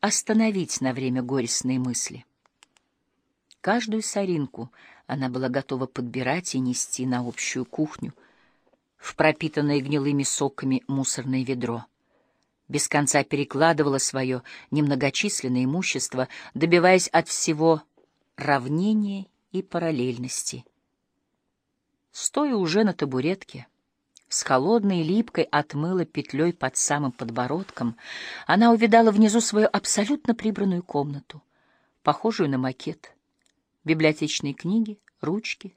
остановить на время горестные мысли. Каждую соринку она была готова подбирать и нести на общую кухню, в пропитанное гнилыми соками мусорное ведро. Без конца перекладывала свое немногочисленное имущество, добиваясь от всего равнения и параллельности. Стоя уже на табуретке, с холодной липкой отмыла петлей под самым подбородком, она увидала внизу свою абсолютно прибранную комнату, похожую на макет. Библиотечные книги, ручки,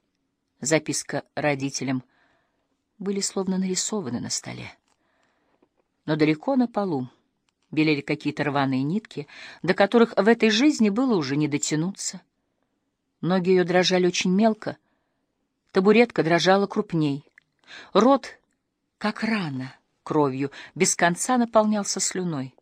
записка родителям были словно нарисованы на столе. Но далеко на полу белели какие-то рваные нитки, до которых в этой жизни было уже не дотянуться. Ноги ее дрожали очень мелко, табуретка дрожала крупней. Рот, как рана, кровью, без конца наполнялся слюной.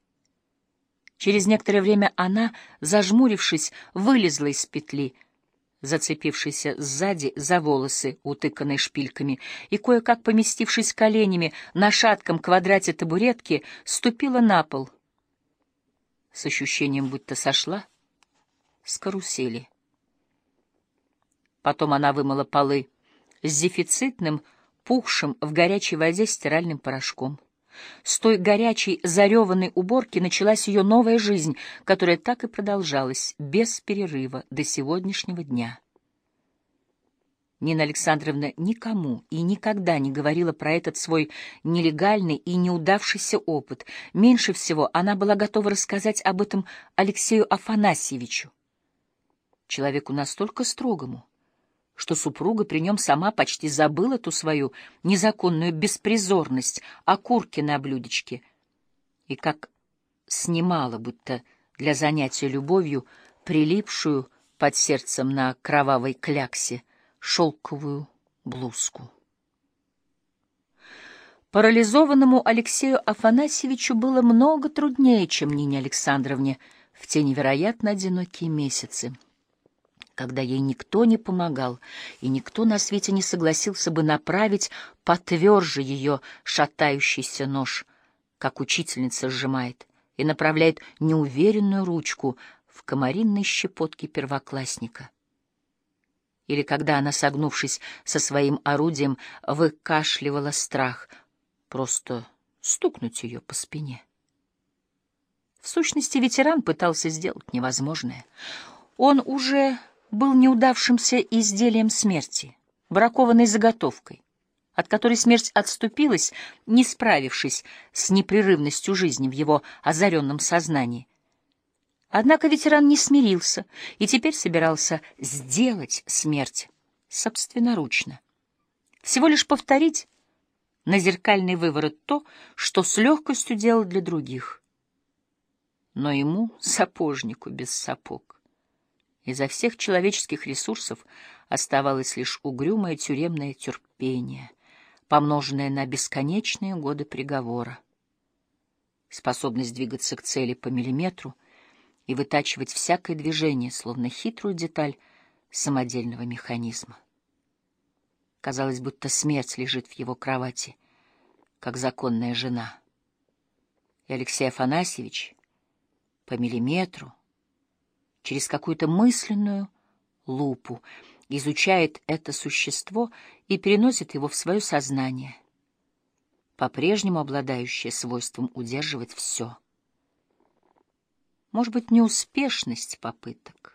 Через некоторое время она, зажмурившись, вылезла из петли — зацепившийся сзади за волосы, утыканные шпильками, и, кое-как поместившись коленями на шатком квадрате табуретки, ступила на пол с ощущением, будто сошла с карусели. Потом она вымыла полы с дефицитным, пухшим в горячей воде стиральным порошком. С той горячей, зареванной уборки началась ее новая жизнь, которая так и продолжалась, без перерыва, до сегодняшнего дня. Нина Александровна никому и никогда не говорила про этот свой нелегальный и неудавшийся опыт. Меньше всего она была готова рассказать об этом Алексею Афанасьевичу, человеку настолько строгому, что супруга при нем сама почти забыла ту свою незаконную беспризорность, окурки на блюдечке, и как снимала, будто для занятия любовью, прилипшую под сердцем на кровавой кляксе шелковую блузку. Парализованному Алексею Афанасьевичу было много труднее, чем Нине Александровне в те невероятно одинокие месяцы когда ей никто не помогал, и никто на свете не согласился бы направить потверже ее шатающийся нож, как учительница сжимает, и направляет неуверенную ручку в комаринной щепотке первоклассника. Или когда она, согнувшись со своим орудием, выкашливала страх, просто стукнуть ее по спине. В сущности, ветеран пытался сделать невозможное. Он уже был неудавшимся изделием смерти, бракованной заготовкой, от которой смерть отступилась, не справившись с непрерывностью жизни в его озаренном сознании. Однако ветеран не смирился и теперь собирался сделать смерть собственноручно. Всего лишь повторить на зеркальный выворот то, что с легкостью делал для других. Но ему, сапожнику без сапог, Изо всех человеческих ресурсов оставалось лишь угрюмое тюремное терпение, помноженное на бесконечные годы приговора. Способность двигаться к цели по миллиметру и вытачивать всякое движение, словно хитрую деталь самодельного механизма. Казалось, будто смерть лежит в его кровати, как законная жена. И Алексей Афанасьевич по миллиметру — через какую-то мысленную лупу, изучает это существо и переносит его в свое сознание, по-прежнему обладающее свойством удерживать все. Может быть, неуспешность попыток